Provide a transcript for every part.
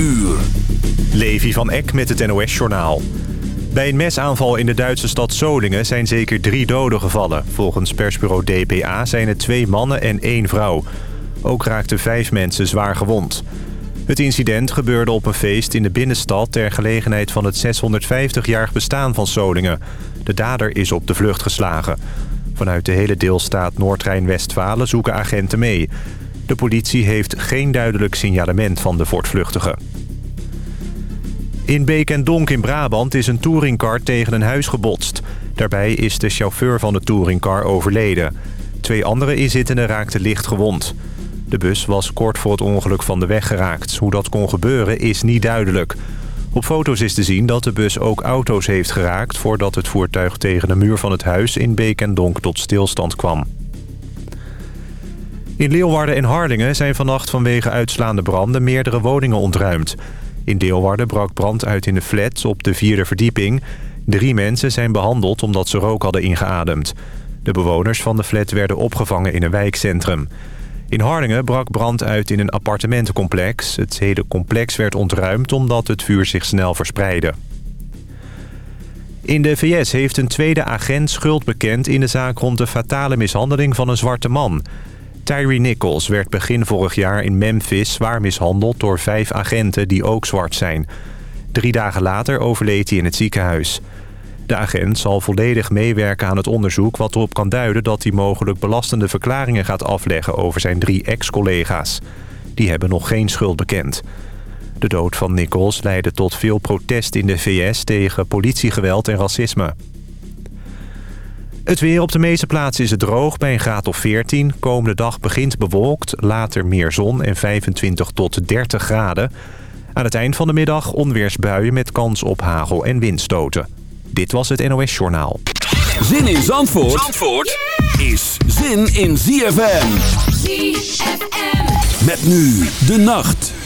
uur. Levi van Eck met het NOS-journaal. Bij een mesaanval in de Duitse stad Solingen zijn zeker drie doden gevallen. Volgens persbureau DPA zijn het twee mannen en één vrouw. Ook raakten vijf mensen zwaar gewond. Het incident gebeurde op een feest in de binnenstad... ter gelegenheid van het 650-jarig bestaan van Solingen. De dader is op de vlucht geslagen. Vanuit de hele deelstaat Noord-Rijn-Westfalen zoeken agenten mee. De politie heeft geen duidelijk signalement van de voortvluchtigen. In Beek en Donk in Brabant is een touringcar tegen een huis gebotst. Daarbij is de chauffeur van de touringcar overleden. Twee andere inzittenden raakten licht gewond. De bus was kort voor het ongeluk van de weg geraakt. Hoe dat kon gebeuren is niet duidelijk. Op foto's is te zien dat de bus ook auto's heeft geraakt... voordat het voertuig tegen de muur van het huis in Beek en Donk tot stilstand kwam. In Leeuwarden en Harlingen zijn vannacht vanwege uitslaande branden meerdere woningen ontruimd. In Leeuwarden brak brand uit in de flat op de vierde verdieping. Drie mensen zijn behandeld omdat ze rook hadden ingeademd. De bewoners van de flat werden opgevangen in een wijkcentrum. In Harlingen brak brand uit in een appartementencomplex. Het hele complex werd ontruimd omdat het vuur zich snel verspreidde. In de VS heeft een tweede agent schuld bekend in de zaak rond de fatale mishandeling van een zwarte man. Tyree Nichols werd begin vorig jaar in Memphis zwaar mishandeld door vijf agenten die ook zwart zijn. Drie dagen later overleed hij in het ziekenhuis. De agent zal volledig meewerken aan het onderzoek wat erop kan duiden dat hij mogelijk belastende verklaringen gaat afleggen over zijn drie ex-collega's. Die hebben nog geen schuld bekend. De dood van Nichols leidde tot veel protest in de VS tegen politiegeweld en racisme. Het weer op de meeste plaatsen is het droog bij een graad of 14. Komende dag begint bewolkt, later meer zon en 25 tot 30 graden. Aan het eind van de middag onweersbuien met kans op hagel en windstoten. Dit was het NOS Journaal. Zin in Zandvoort, Zandvoort is zin in ZFM. ZFM. Met nu de nacht.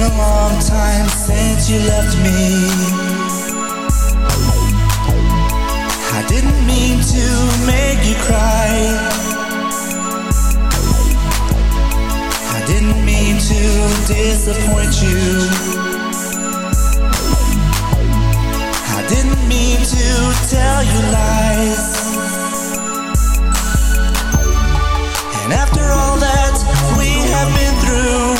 Been a long time since you left me. I didn't mean to make you cry. I didn't mean to disappoint you. I didn't mean to tell you lies. And after all that we have been through.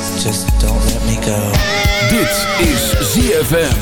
just don't let me go. Dit is ZFM.